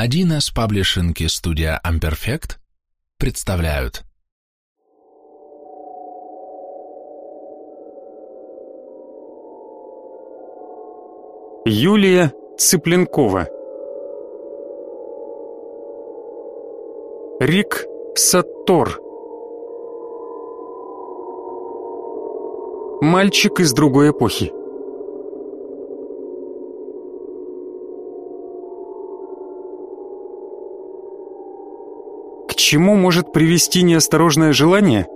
1С паблишинг и студия Amperfect представляют. Юлия Цыпленкова. Рик Саттор. Мальчик из другой эпохи чему может привести неосторожное желание?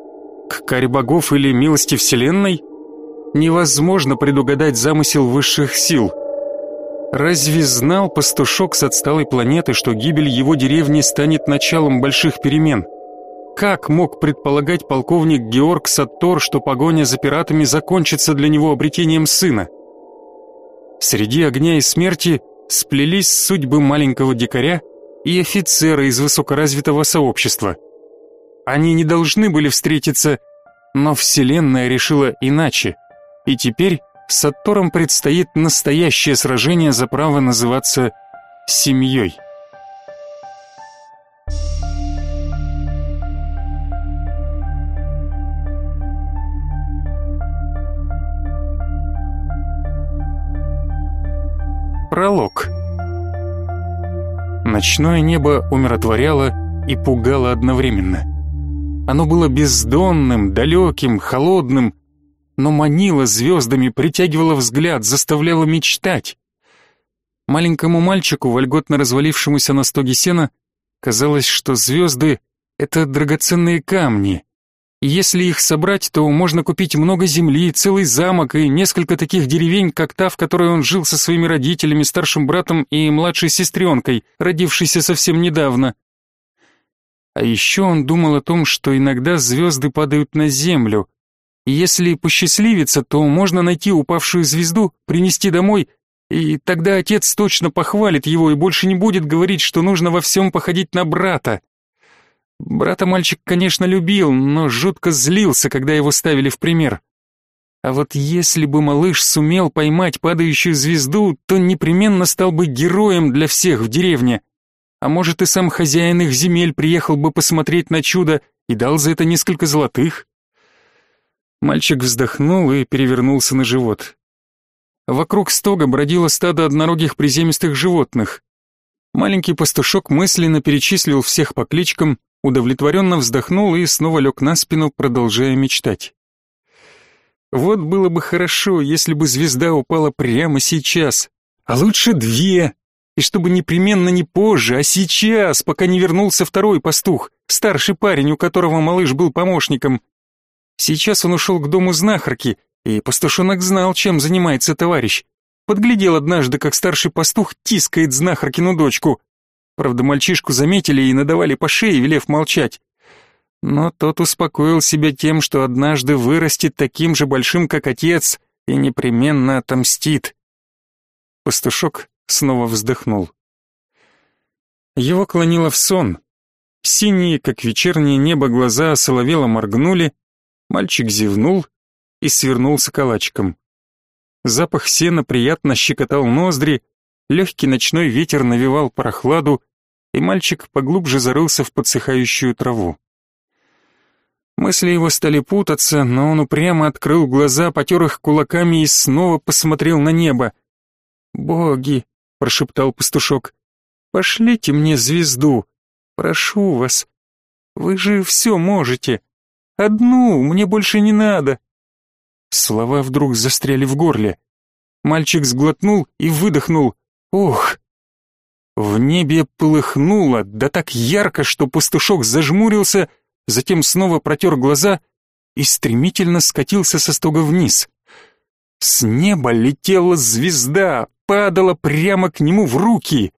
К каре богов или милости вселенной? Невозможно предугадать замысел высших сил. Разве знал пастушок с отсталой планеты, что гибель его деревни станет началом больших перемен? Как мог предполагать полковник Георг Саттор, что погоня за пиратами закончится для него обретением сына? Среди огня и смерти сплелись судьбы маленького дикаря и офицера из высокоразвитого сообщества. Они не должны были встретиться, но Вселенная решила иначе, и теперь Сатторам предстоит настоящее сражение за право называться семьей. Пролог. Ночное небо умиротворяло и пугало одновременно. Оно было бездонным, далеким, холодным, но манило звездами, притягивало взгляд, заставляло мечтать. Маленькому мальчику, вольготно развалившемуся на стоге сена, казалось, что звезды — это драгоценные камни, если их собрать, то можно купить много земли, целый замок и несколько таких деревень, как та, в которой он жил со своими родителями, старшим братом и младшей сестренкой, родившейся совсем недавно. А еще он думал о том, что иногда звезды падают на землю. Если посчастливится, то можно найти упавшую звезду, принести домой, и тогда отец точно похвалит его и больше не будет говорить, что нужно во всем походить на брата. Брата мальчик, конечно, любил, но жутко злился, когда его ставили в пример. А вот если бы малыш сумел поймать падающую звезду, то непременно стал бы героем для всех в деревне. А может и сам хозяин их земель приехал бы посмотреть на чудо и дал за это несколько золотых. Мальчик вздохнул и перевернулся на живот. Вокруг стога бродило стадо однорогих приземистых животных. Маленький пастушок мысленно перечислил всех по кличкам, удовлетворенно вздохнул и снова лег на спину, продолжая мечтать. Вот было бы хорошо, если бы звезда упала прямо сейчас, а лучше две, и чтобы непременно не позже, а сейчас, пока не вернулся второй пастух, старший парень, у которого малыш был помощником. Сейчас он ушел к дому знахарки, и пастушонок знал, чем занимается товарищ. Подглядел однажды, как старший пастух тискает знахаркину дочку. Правда, мальчишку заметили и надавали по шее, велев молчать. Но тот успокоил себя тем, что однажды вырастет таким же большим, как отец, и непременно отомстит. Пастушок снова вздохнул. Его клонило в сон. Синие, как вечернее небо, глаза соловело моргнули, мальчик зевнул и свернулся калачиком. Запах сена приятно щекотал ноздри, легкий ночной ветер навевал прохладу, и мальчик поглубже зарылся в подсыхающую траву. Мысли его стали путаться, но он упрямо открыл глаза, потер их кулаками и снова посмотрел на небо. «Боги!» — прошептал пастушок. «Пошлите мне звезду! Прошу вас! Вы же все можете! Одну, мне больше не надо!» Слова вдруг застряли в горле. Мальчик сглотнул и выдохнул. Ух! В небе полыхнуло, да так ярко, что пастушок зажмурился, затем снова протер глаза и стремительно скатился со стога вниз. С неба летела звезда, падала прямо к нему в руки.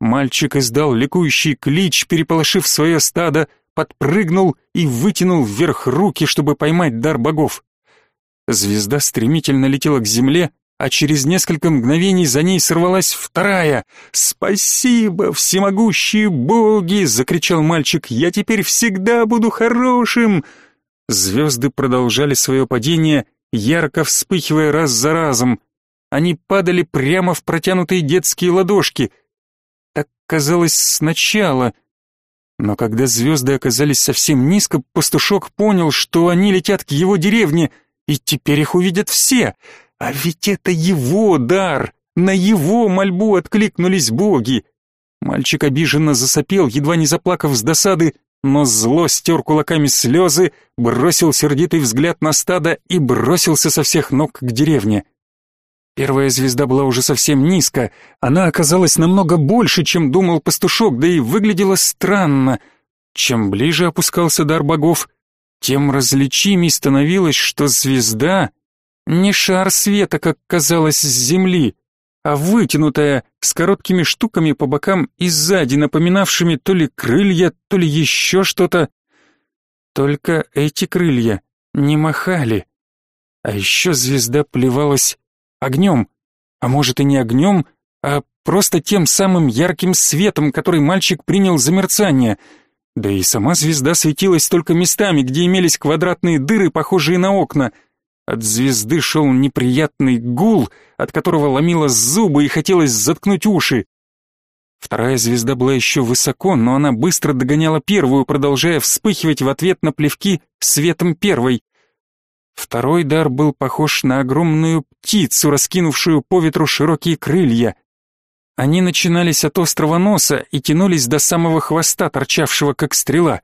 Мальчик издал ликующий клич, переполошив свое стадо, подпрыгнул и вытянул вверх руки, чтобы поймать дар богов. Звезда стремительно летела к земле, а через несколько мгновений за ней сорвалась вторая. «Спасибо, всемогущие боги!» — закричал мальчик. «Я теперь всегда буду хорошим!» Звезды продолжали свое падение, ярко вспыхивая раз за разом. Они падали прямо в протянутые детские ладошки. Так казалось сначала. Но когда звезды оказались совсем низко, пастушок понял, что они летят к его деревне, и теперь их увидят все. А ведь это его дар, на его мольбу откликнулись боги. Мальчик обиженно засопел, едва не заплакав с досады, но зло стер кулаками слезы, бросил сердитый взгляд на стадо и бросился со всех ног к деревне. Первая звезда была уже совсем низко, она оказалась намного больше, чем думал пастушок, да и выглядела странно. Чем ближе опускался дар богов, тем различимей становилось, что звезда — не шар света, как казалось с земли, а вытянутая, с короткими штуками по бокам и сзади, напоминавшими то ли крылья, то ли еще что-то. Только эти крылья не махали. А еще звезда плевалась огнем. А может и не огнем, а просто тем самым ярким светом, который мальчик принял за мерцание. Да и сама звезда светилась только местами, где имелись квадратные дыры, похожие на окна — от звезды шел неприятный гул, от которого ломило зубы и хотелось заткнуть уши. Вторая звезда была еще высоко, но она быстро догоняла первую, продолжая вспыхивать в ответ на плевки светом первой. Второй дар был похож на огромную птицу, раскинувшую по ветру широкие крылья. Они начинались от острого носа и тянулись до самого хвоста, торчавшего как стрела.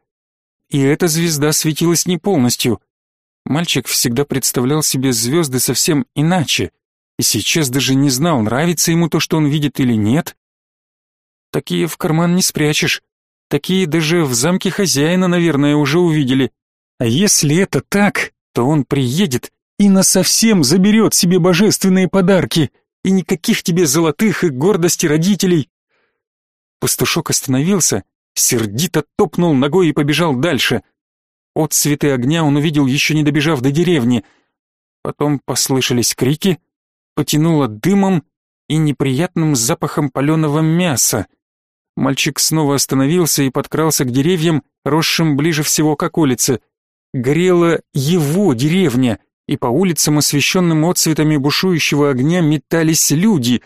И эта звезда светилась не полностью — Мальчик всегда представлял себе звезды совсем иначе, и сейчас даже не знал, нравится ему то, что он видит или нет. Такие в карман не спрячешь. Такие даже в замке хозяина, наверное, уже увидели. А если это так, то он приедет и насовсем заберет себе божественные подарки, и никаких тебе золотых и гордости родителей. Пастушок остановился, сердито топнул ногой и побежал дальше. От цветы огня он увидел, еще не добежав до деревни. Потом послышались крики, потянуло дымом и неприятным запахом паленого мяса. Мальчик снова остановился и подкрался к деревьям, росшим ближе всего к околице. Горела его деревня, и по улицам, освещенным отцветами бушующего огня, метались люди.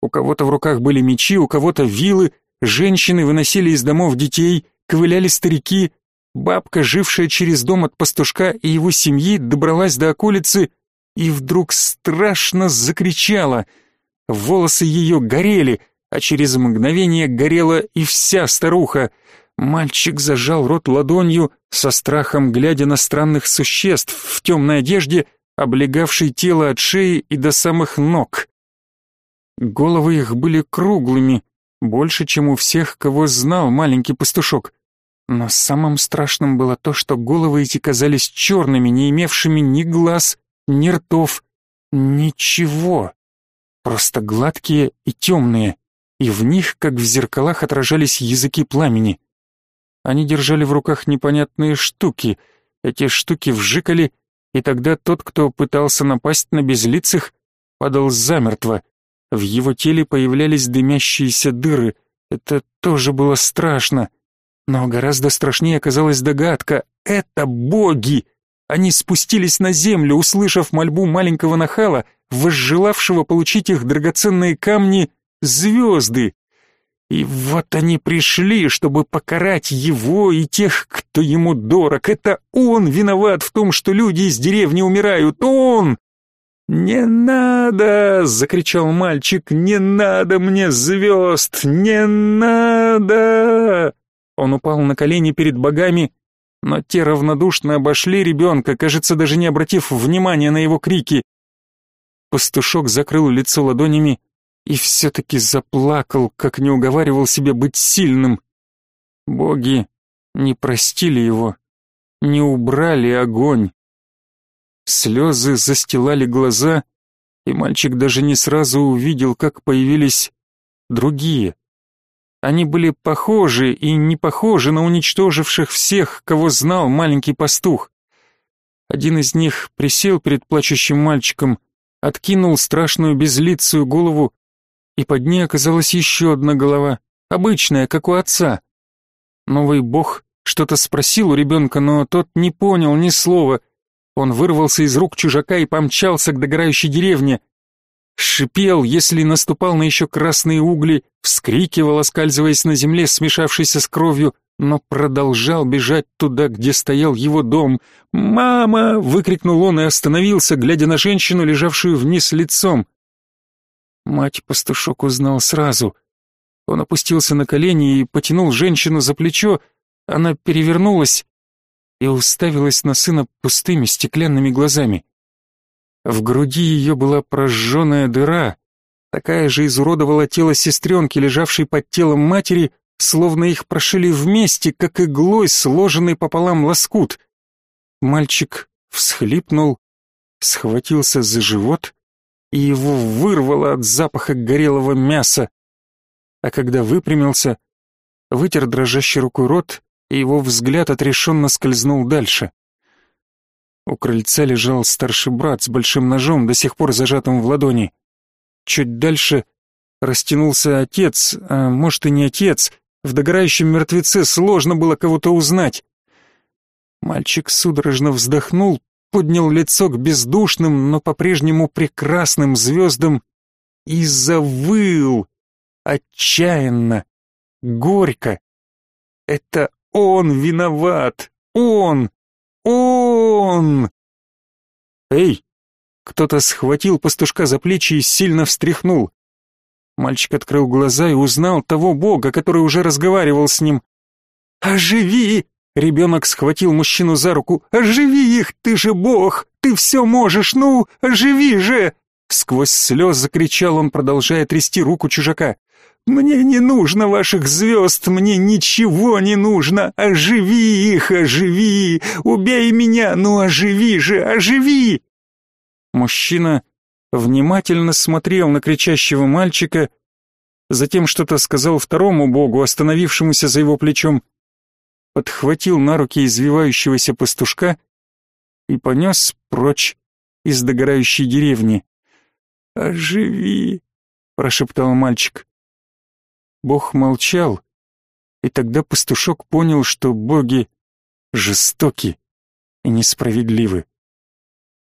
У кого-то в руках были мечи, у кого-то вилы, женщины выносили из домов детей, ковыляли старики, Бабка, жившая через дом от пастушка и его семьи, добралась до околицы и вдруг страшно закричала. Волосы ее горели, а через мгновение горела и вся старуха. Мальчик зажал рот ладонью, со страхом глядя на странных существ в темной одежде, облегавшей тело от шеи и до самых ног. Головы их были круглыми, больше, чем у всех, кого знал маленький пастушок. Но самым страшным было то, что головы эти казались черными, не имевшими ни глаз, ни ртов, ничего. Просто гладкие и темные, и в них, как в зеркалах, отражались языки пламени. Они держали в руках непонятные штуки. Эти штуки вжикали, и тогда тот, кто пытался напасть на безлицых, падал замертво. В его теле появлялись дымящиеся дыры. Это тоже было страшно. Но гораздо страшнее оказалась догадка. Это боги! Они спустились на землю, услышав мольбу маленького нахала, возжелавшего получить их драгоценные камни, звезды. И вот они пришли, чтобы покарать его и тех, кто ему дорог. Это он виноват в том, что люди из деревни умирают. Он! «Не надо!» — закричал мальчик. «Не надо мне звезд! Не надо!» Он упал на колени перед богами, но те равнодушно обошли ребенка, кажется, даже не обратив внимания на его крики. Пастушок закрыл лицо ладонями и все-таки заплакал, как не уговаривал себя быть сильным. Боги не простили его, не убрали огонь. Слезы застилали глаза, и мальчик даже не сразу увидел, как появились другие. Они были похожи и не похожи на уничтоживших всех, кого знал маленький пастух. Один из них присел перед плачущим мальчиком, откинул страшную безлицую голову, и под ней оказалась еще одна голова, обычная, как у отца. Новый бог что-то спросил у ребенка, но тот не понял ни слова. Он вырвался из рук чужака и помчался к догорающей деревне. Шипел, если наступал на еще красные угли, вскрикивал, оскальзываясь на земле, смешавшейся с кровью, но продолжал бежать туда, где стоял его дом. «Мама!» — выкрикнул он и остановился, глядя на женщину, лежавшую вниз лицом. Мать-пастушок узнал сразу. Он опустился на колени и потянул женщину за плечо. Она перевернулась и уставилась на сына пустыми стеклянными глазами. В груди ее была прожженная дыра, такая же изуродовала тело сестренки, лежавшей под телом матери, словно их прошили вместе, как иглой сложенный пополам лоскут. Мальчик всхлипнул, схватился за живот, и его вырвало от запаха горелого мяса. А когда выпрямился, вытер дрожащей рукой рот, и его взгляд отрешенно скользнул дальше. У крыльца лежал старший брат с большим ножом, до сих пор зажатым в ладони. Чуть дальше растянулся отец, а может и не отец. В догорающем мертвеце сложно было кого-то узнать. Мальчик судорожно вздохнул, поднял лицо к бездушным, но по-прежнему прекрасным звездам и завыл отчаянно, горько. Это он виноват, он, он! Эй! Кто-то схватил пастушка за плечи и сильно встряхнул. Мальчик открыл глаза и узнал того бога, который уже разговаривал с ним. «Оживи!» Ребенок схватил мужчину за руку. «Оживи их! Ты же бог! Ты все можешь! Ну, оживи же!» Сквозь слез закричал он, продолжая трясти руку чужака. Мне не нужно ваших звезд, мне ничего не нужно. Оживи их, оживи. Убей меня, ну оживи же, оживи. Мужчина внимательно смотрел на кричащего мальчика, затем что-то сказал второму богу, остановившемуся за его плечом, подхватил на руки извивающегося пастушка и понес прочь из догорающей деревни. «Оживи!» — прошептал мальчик. Бог молчал, и тогда пастушок понял, что боги жестоки и несправедливы.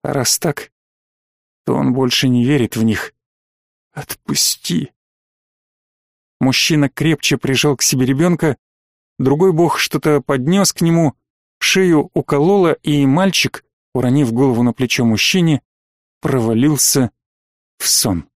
А раз так, то он больше не верит в них. Отпусти. Мужчина крепче прижал к себе ребенка, другой бог что-то поднес к нему, шею уколола, и мальчик, уронив голову на плечо мужчине, провалился в сон.